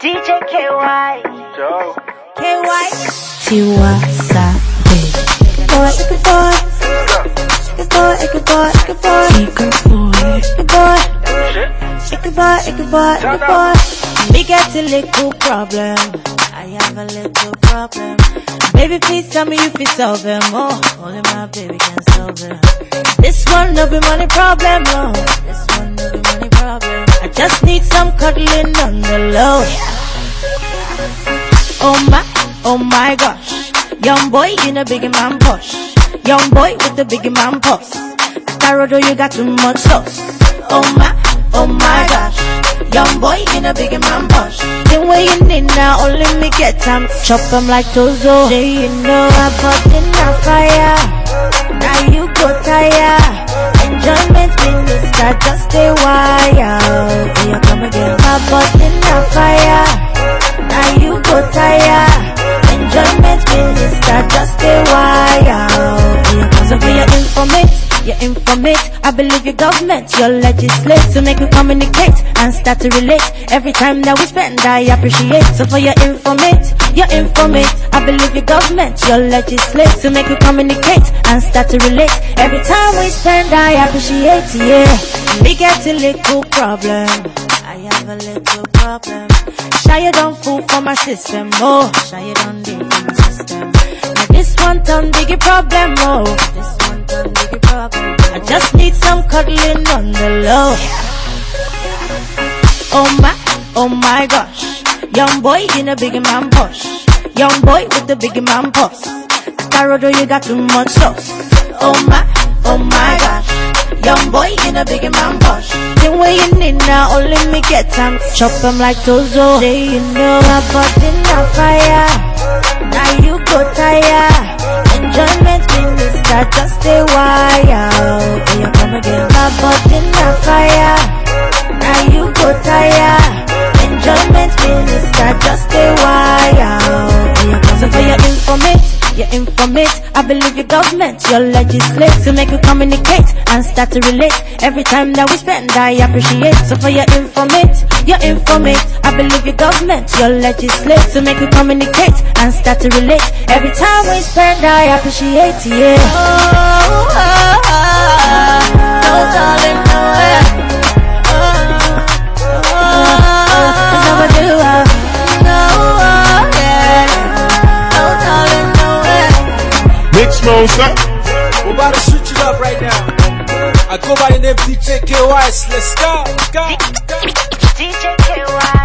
DJ KY. Joe. KY. Tiwa Savage. Boy, good boy. Good boy, good boy, good boy. Good boy. Good boy. Shit. Good boy, good boy, good boy. We got a little problem. I have a little problem. Baby, please tell me if you solve them. Oh, only my baby can solve them. This one no be money problem. Oh, this just need some cuddling on the low. Oh my, oh my gosh. Young boy in a big man push. Young boy with the big man pulse. Tarodo, you got too much sauce. Oh my, oh my gosh. Young boy in a big man push. The way you need now, only me get time. Chop 'em like Tozo. Say you know I bought in a fire. Informate. I believe your government, your legislate to make you communicate and start to relate. Every time that we spend, I appreciate. So for your informate, your informate. I believe your government, your legislate to make you communicate and start to relate. Every time we spend, I appreciate. Yeah, we get a little problem. I have a little problem. Shy you don't fool for my system, oh. Shy you don't deal for my system. Now this one turn biggie problem, oh. This I just need some cuddling on the low. Oh my, oh my gosh. Young boy in a big man push. Young boy with the big man pulse. Tarodo, you got too much sauce. Oh my, oh my gosh. Young boy in a big man push. The way you need now, only me get time. Chop 'em like Tozo. Say you know bought in a fire. Now you go tire. Enjoyment in the just stay wild. Here you come again. I bought in a fire. Informate. I believe your government, your legislate to make you communicate and start to relate. Every time that we spend, I appreciate. So for your informate, your informate. I believe your government, your legislate to make you communicate and start to relate. Every time we spend, I appreciate. Yeah. Mix Monster. We're about to switch it up right now. I go by the name DJ Kaywise. Let's go. Go. go. DJ KY. DJ Kaywise.